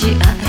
de.